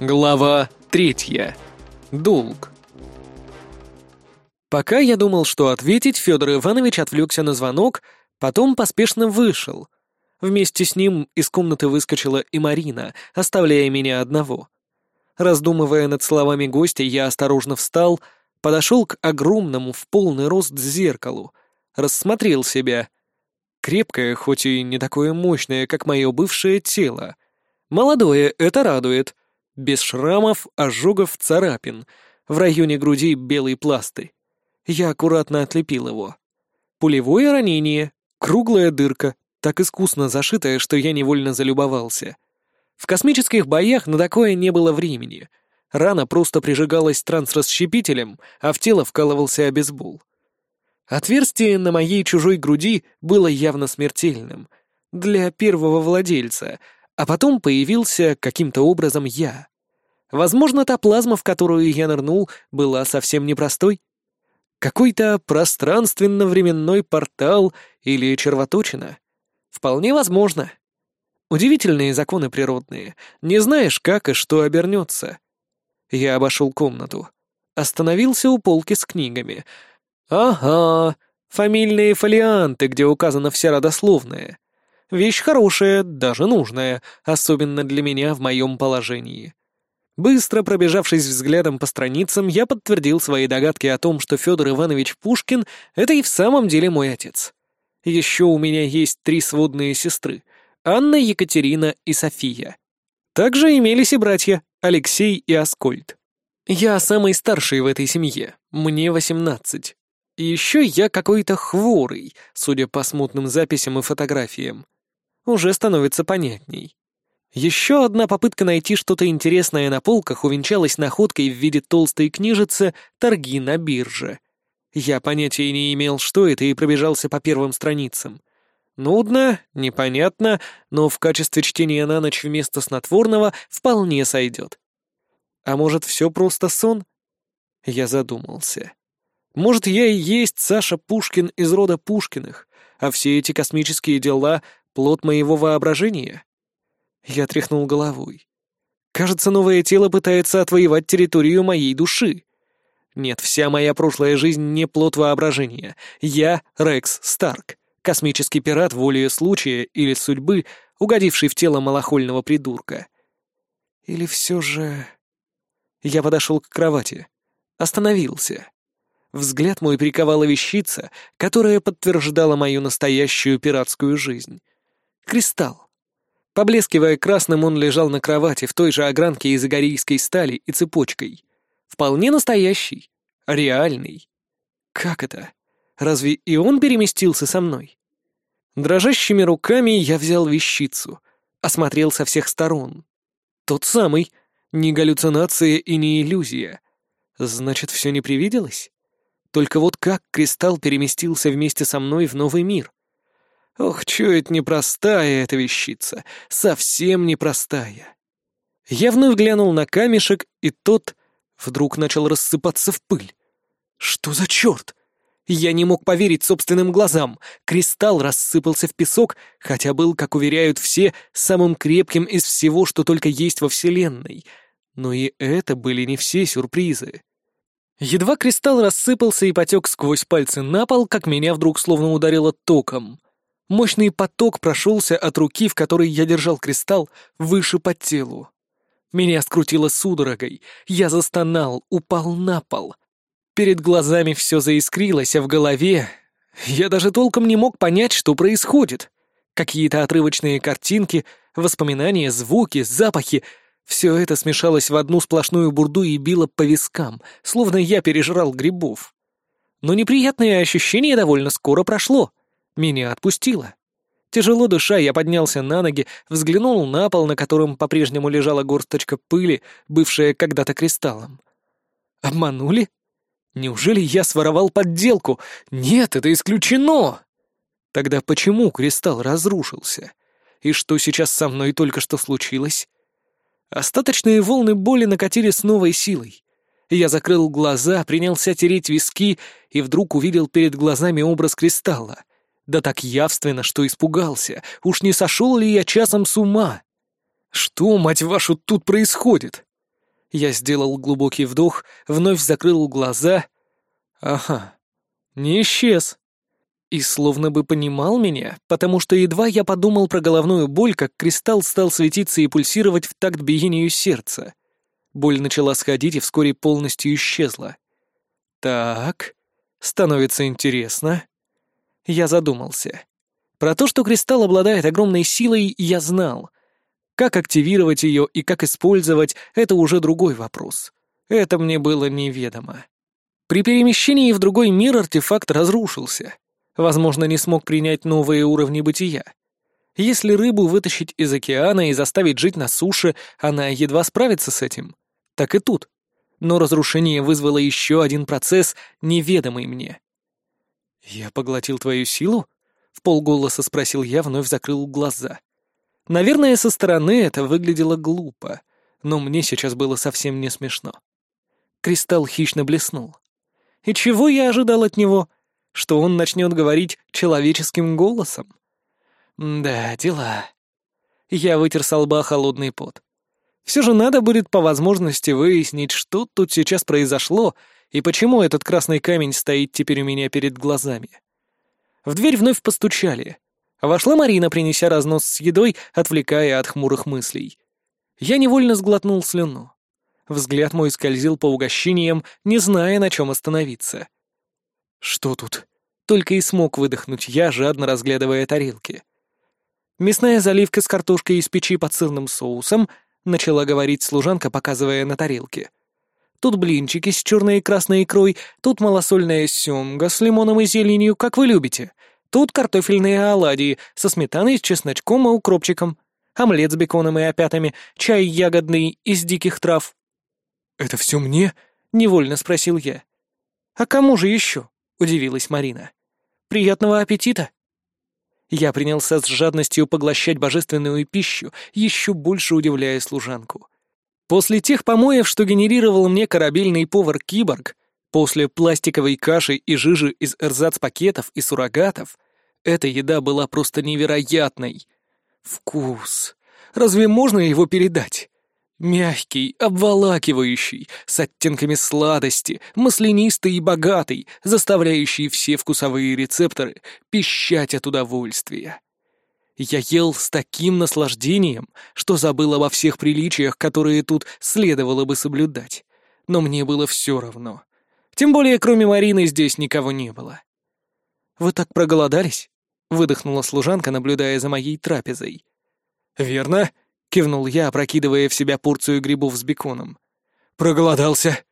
Глава третья. Долг. Пока я думал, что ответить, Федор Иванович отвлекся на звонок, потом поспешно вышел. Вместе с ним из комнаты выскочила и Марина, оставляя меня одного. Раздумывая над словами гостя, я осторожно встал, подошел к огромному в полный рост зеркалу, рассмотрел себя. Крепкое, хоть и не такое мощное, как мое бывшее тело. Молодое, это радует — без шрамов, ожогов, царапин. В районе груди белые пласты. Я аккуратно отлепил его. Пулевое ранение, круглая дырка, так искусно зашитая, что я невольно залюбовался. В космических боях на такое не было времени. Рана просто прижигалась трансрасщепителем, а в тело вкалывался обезбол. Отверстие на моей чужой груди было явно смертельным. Для первого владельца — а потом появился каким-то образом я. Возможно, та плазма, в которую я нырнул, была совсем непростой. Какой-то пространственно-временной портал или червоточина. Вполне возможно. Удивительные законы природные. Не знаешь, как и что обернется. Я обошел комнату. Остановился у полки с книгами. Ага, фамильные фолианты, где указана вся родословная. Вещь хорошая, даже нужная, особенно для меня в моем положении. Быстро пробежавшись взглядом по страницам, я подтвердил свои догадки о том, что Федор Иванович Пушкин — это и в самом деле мой отец. Еще у меня есть три сводные сестры — Анна, Екатерина и София. Также имелись и братья — Алексей и Аскольд. Я самый старший в этой семье, мне восемнадцать. И еще я какой-то хворый, судя по смутным записям и фотографиям уже становится понятней. Еще одна попытка найти что-то интересное на полках увенчалась находкой в виде толстой книжицы «Торги на бирже». Я понятия не имел, что это, и пробежался по первым страницам. Нудно, непонятно, но в качестве чтения на ночь вместо снотворного вполне сойдет. А может, все просто сон? Я задумался. Может, я и есть Саша Пушкин из рода Пушкиных, а все эти космические дела Плод моего воображения? Я тряхнул головой. Кажется, новое тело пытается отвоевать территорию моей души. Нет, вся моя прошлая жизнь не плод воображения. Я Рекс Старк, космический пират волею случая или судьбы, угодивший в тело малохольного придурка. Или все же... Я подошел к кровати. Остановился. Взгляд мой приковала вещица, которая подтверждала мою настоящую пиратскую жизнь. Кристалл. Поблескивая красным, он лежал на кровати в той же огранке из игорийской стали и цепочкой. Вполне настоящий. Реальный. Как это? Разве и он переместился со мной? Дрожащими руками я взял вещицу, осмотрел со всех сторон. Тот самый. Не галлюцинация и не иллюзия. Значит, все не привиделось? Только вот как кристалл переместился вместе со мной в новый мир? Ох, чует непростая эта вещица, совсем непростая. Я вновь глянул на камешек, и тот вдруг начал рассыпаться в пыль. Что за черт? Я не мог поверить собственным глазам. Кристалл рассыпался в песок, хотя был, как уверяют все, самым крепким из всего, что только есть во Вселенной. Но и это были не все сюрпризы. Едва кристалл рассыпался и потек сквозь пальцы на пол, как меня вдруг словно ударило током. Мощный поток прошелся от руки, в которой я держал кристалл, выше по телу. Меня скрутило судорогой, я застонал, упал на пол. Перед глазами все заискрилось, а в голове... Я даже толком не мог понять, что происходит. Какие-то отрывочные картинки, воспоминания, звуки, запахи — все это смешалось в одну сплошную бурду и било по вискам, словно я пережрал грибов. Но неприятное ощущение довольно скоро прошло — меня отпустило. Тяжело дыша, я поднялся на ноги, взглянул на пол, на котором по-прежнему лежала горсточка пыли, бывшая когда-то кристаллом. Обманули? Неужели я своровал подделку? Нет, это исключено! Тогда почему кристалл разрушился? И что сейчас со мной только что случилось? Остаточные волны боли накатили с новой силой. Я закрыл глаза, принялся тереть виски и вдруг увидел перед глазами образ кристалла. Да так явственно, что испугался. Уж не сошел ли я часом с ума? Что, мать вашу, тут происходит? Я сделал глубокий вдох, вновь закрыл глаза. Ага, не исчез. И словно бы понимал меня, потому что едва я подумал про головную боль, как кристалл стал светиться и пульсировать в такт биению сердца. Боль начала сходить и вскоре полностью исчезла. Так, становится интересно. Я задумался. Про то, что кристалл обладает огромной силой, я знал. Как активировать ее и как использовать — это уже другой вопрос. Это мне было неведомо. При перемещении в другой мир артефакт разрушился. Возможно, не смог принять новые уровни бытия. Если рыбу вытащить из океана и заставить жить на суше, она едва справится с этим. Так и тут. Но разрушение вызвало еще один процесс, неведомый мне. «Я поглотил твою силу?» — в полголоса спросил я, вновь закрыл глаза. Наверное, со стороны это выглядело глупо, но мне сейчас было совсем не смешно. Кристалл хищно блеснул. И чего я ожидал от него? что он начнет говорить человеческим голосом. Да, дела. Я вытер со лба холодный пот. Все же надо будет по возможности выяснить, что тут сейчас произошло и почему этот красный камень стоит теперь у меня перед глазами. В дверь вновь постучали. Вошла Марина, принеся разнос с едой, отвлекая от хмурых мыслей. Я невольно сглотнул слюну. Взгляд мой скользил по угощениям, не зная, на чем остановиться. «Что тут?» Только и смог выдохнуть я, жадно разглядывая тарелки. «Мясная заливка с картошкой из печи под сырным соусом», — начала говорить служанка, показывая на тарелке. «Тут блинчики с черной и красной икрой, тут малосольная семга с лимоном и зеленью, как вы любите. Тут картофельные оладьи со сметаной, с чесночком и укропчиком, омлет с беконом и опятами, чай ягодный из диких трав». «Это все мне?» — невольно спросил я. «А кому же еще?» — удивилась Марина. «Приятного аппетита!» Я принялся с жадностью поглощать божественную пищу, еще больше удивляя служанку. После тех помоев, что генерировал мне корабельный повар-киборг, после пластиковой каши и жижи из эрзац-пакетов и суррогатов, эта еда была просто невероятной. Вкус. Разве можно его передать? Мягкий, обволакивающий, с оттенками сладости, маслянистый и богатый, заставляющий все вкусовые рецепторы пищать от удовольствия. Я ел с таким наслаждением, что забыл обо всех приличиях, которые тут следовало бы соблюдать. Но мне было все равно. Тем более, кроме Марины, здесь никого не было. «Вы так проголодались?» — выдохнула служанка, наблюдая за моей трапезой. «Верно», — кивнул я, опрокидывая в себя порцию грибов с беконом. «Проголодался!»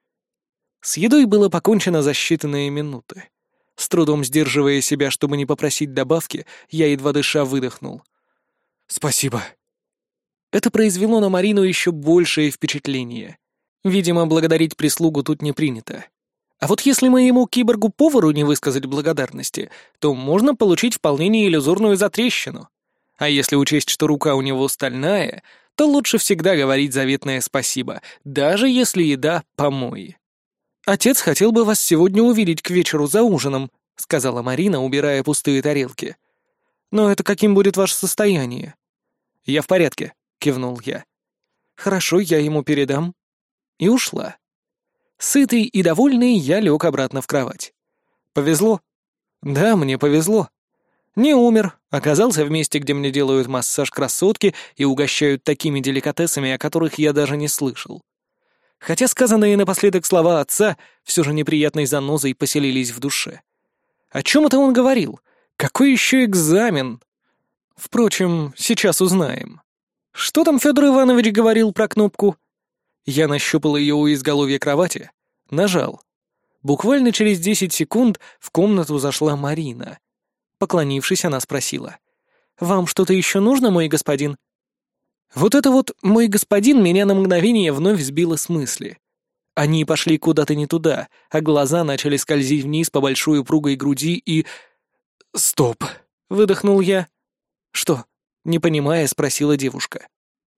С едой было покончено за считанные минуты. С трудом сдерживая себя, чтобы не попросить добавки, я едва дыша выдохнул. «Спасибо». Это произвело на Марину еще большее впечатление. Видимо, благодарить прислугу тут не принято. А вот если моему киборгу-повару не высказать благодарности, то можно получить вполне неиллюзорную затрещину. А если учесть, что рука у него стальная, то лучше всегда говорить заветное спасибо, даже если еда помои. «Отец хотел бы вас сегодня увидеть к вечеру за ужином», — сказала Марина, убирая пустые тарелки. «Но это каким будет ваше состояние?» «Я в порядке», — кивнул я. «Хорошо, я ему передам». И ушла. Сытый и довольный, я лег обратно в кровать. Повезло. Да, мне повезло. Не умер, оказался в месте, где мне делают массаж красотки и угощают такими деликатесами, о которых я даже не слышал. Хотя сказанные напоследок слова отца все же неприятной занозой поселились в душе. О чем это он говорил? Какой еще экзамен? Впрочем, сейчас узнаем. Что там Федор Иванович говорил про кнопку? Я нащупал ее у изголовья кровати, нажал. Буквально через десять секунд в комнату зашла Марина. Поклонившись, она спросила. «Вам что-то еще нужно, мой господин?» Вот это вот «мой господин» меня на мгновение вновь сбило с мысли. Они пошли куда-то не туда, а глаза начали скользить вниз по большой упругой груди и... «Стоп!» — выдохнул я. «Что?» — не понимая, спросила девушка.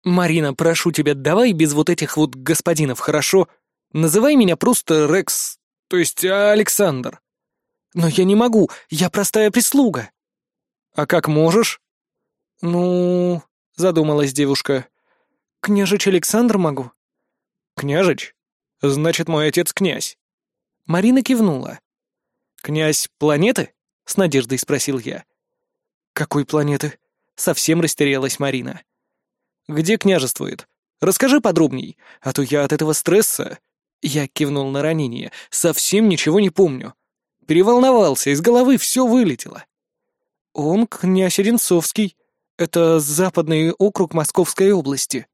«Марина, прошу тебя, давай без вот этих вот господинов, хорошо? Называй меня просто Рекс, то есть Александр». «Но я не могу, я простая прислуга». «А как можешь?» «Ну...» — задумалась девушка. «Княжич Александр могу». «Княжич? Значит, мой отец князь». Марина кивнула. «Князь планеты?» — с надеждой спросил я. «Какой планеты?» — совсем растерялась Марина. «Где княжествует? Расскажи подробней, а то я от этого стресса...» Я кивнул на ранение. «Совсем ничего не помню. Переволновался, из головы все вылетело». «Он князь Одинцовский. Это западный округ Московской области».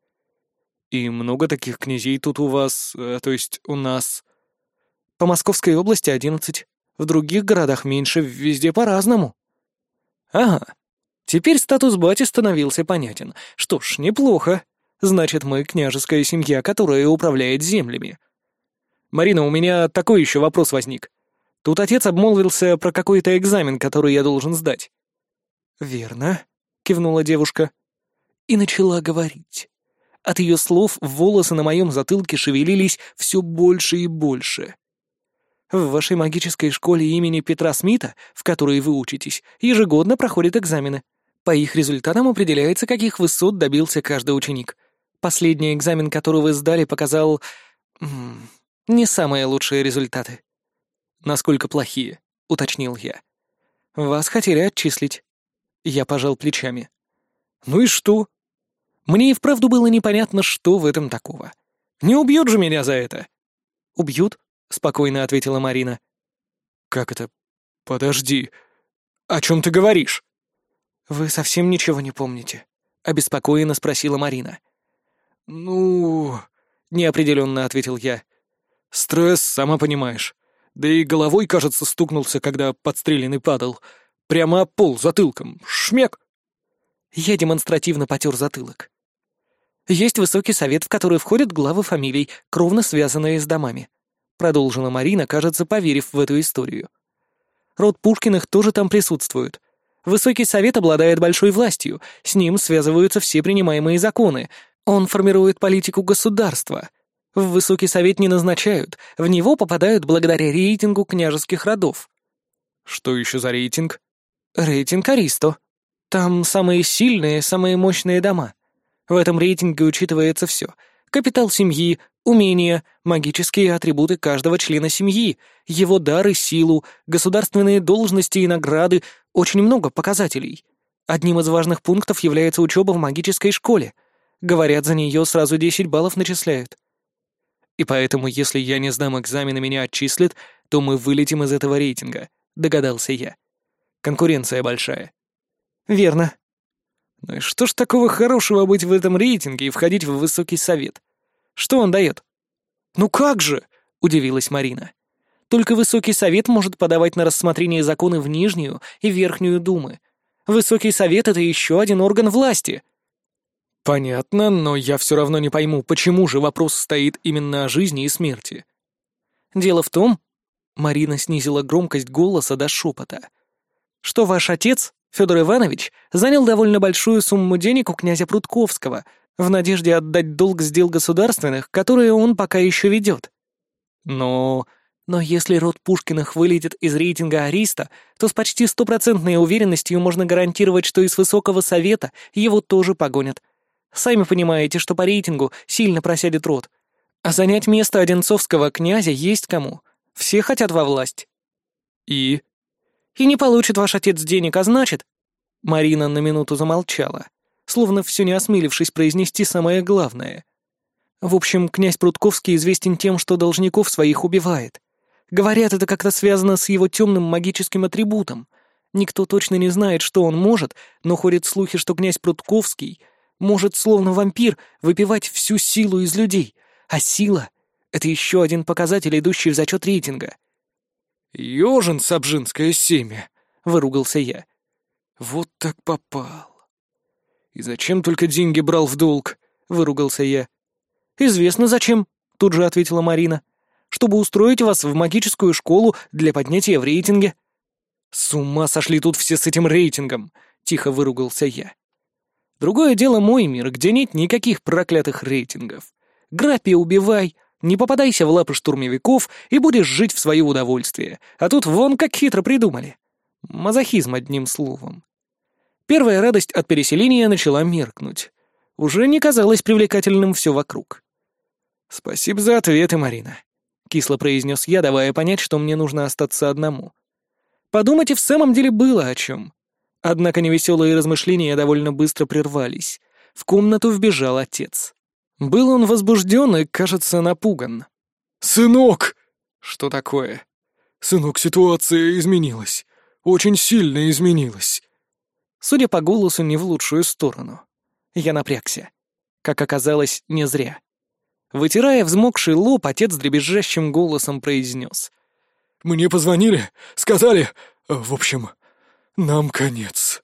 «И много таких князей тут у вас, э, то есть у нас...» «По Московской области одиннадцать. В других городах меньше, везде по-разному». «Ага. Теперь статус бати становился понятен. Что ж, неплохо. Значит, мы княжеская семья, которая управляет землями». «Марина, у меня такой еще вопрос возник. Тут отец обмолвился про какой-то экзамен, который я должен сдать». «Верно», — кивнула девушка. И начала говорить. От ее слов волосы на моем затылке шевелились все больше и больше. В вашей магической школе имени Петра Смита, в которой вы учитесь, ежегодно проходят экзамены. По их результатам определяется, каких высот добился каждый ученик. Последний экзамен, который вы сдали, показал... не самые лучшие результаты. «Насколько плохие?» — уточнил я. «Вас хотели отчислить». Я пожал плечами. «Ну и что?» Мне и вправду было непонятно, что в этом такого. Не убьют же меня за это. Убьют, спокойно ответила Марина. Как это? Подожди. О чем ты говоришь? Вы совсем ничего не помните? обеспокоенно спросила Марина. Ну, неопределенно ответил я. Стресс, сама понимаешь. Да и головой, кажется, стукнулся, когда подстреленный падал. Прямо о пол затылком. Шмек. Я демонстративно потер затылок. Есть высокий совет, в который входят главы фамилий, кровно связанные с домами. Продолжила Марина, кажется, поверив в эту историю. Род Пушкиных тоже там присутствует. Высокий совет обладает большой властью, с ним связываются все принимаемые законы. Он формирует политику государства. В Высокий совет не назначают, в него попадают благодаря рейтингу княжеских родов. Что еще за рейтинг? Рейтинг Аристо. Там самые сильные, самые мощные дома. В этом рейтинге учитывается все. Капитал семьи, умения, магические атрибуты каждого члена семьи, его дары, силу, государственные должности и награды, очень много показателей. Одним из важных пунктов является учеба в магической школе. Говорят, за нее сразу 10 баллов начисляют. И поэтому, если я не сдам экзамен меня отчислят, то мы вылетим из этого рейтинга, догадался я. Конкуренция большая. Верно, ну и что ж такого хорошего быть в этом рейтинге и входить в высокий совет? Что он дает? Ну как же, удивилась Марина. Только высокий совет может подавать на рассмотрение законы в нижнюю и верхнюю думы. Высокий совет — это еще один орган власти. Понятно, но я все равно не пойму, почему же вопрос стоит именно о жизни и смерти. Дело в том, Марина снизила громкость голоса до шепота, что ваш отец Федор Иванович занял довольно большую сумму денег у князя Прутковского в надежде отдать долг с дел государственных, которые он пока еще ведет. Но... Но если род Пушкиных вылетит из рейтинга Ариста, то с почти стопроцентной уверенностью можно гарантировать, что из Высокого Совета его тоже погонят. Сами понимаете, что по рейтингу сильно просядет род. А занять место Одинцовского князя есть кому. Все хотят во власть. И? И не получит ваш отец денег, а значит...» Марина на минуту замолчала, словно все не осмелившись произнести самое главное. В общем, князь Прутковский известен тем, что должников своих убивает. Говорят, это как-то связано с его темным магическим атрибутом. Никто точно не знает, что он может, но ходят слухи, что князь Прутковский может, словно вампир, выпивать всю силу из людей, а сила — это еще один показатель, идущий в зачет рейтинга. «Ёжин сабжинское семя!» — выругался я. «Вот так попал!» «И зачем только деньги брал в долг?» — выругался я. «Известно зачем», — тут же ответила Марина. «Чтобы устроить вас в магическую школу для поднятия в рейтинге». «С ума сошли тут все с этим рейтингом!» — тихо выругался я. «Другое дело мой мир, где нет никаких проклятых рейтингов. Грапи убивай, не попадайся в лапы штурмовиков и будешь жить в свое удовольствие. А тут вон как хитро придумали. Мазохизм одним словом. Первая радость от переселения начала меркнуть. Уже не казалось привлекательным все вокруг. «Спасибо за ответы, Марина», — кисло произнес я, давая понять, что мне нужно остаться одному. Подумать и в самом деле было о чем. Однако невеселые размышления довольно быстро прервались. В комнату вбежал отец. Был он возбужден и, кажется, напуган. «Сынок!» «Что такое?» «Сынок, ситуация изменилась. Очень сильно изменилась». Судя по голосу, не в лучшую сторону. Я напрягся. Как оказалось, не зря. Вытирая взмокший лоб, отец дребезжащим голосом произнес. «Мне позвонили, сказали... В общем, нам конец».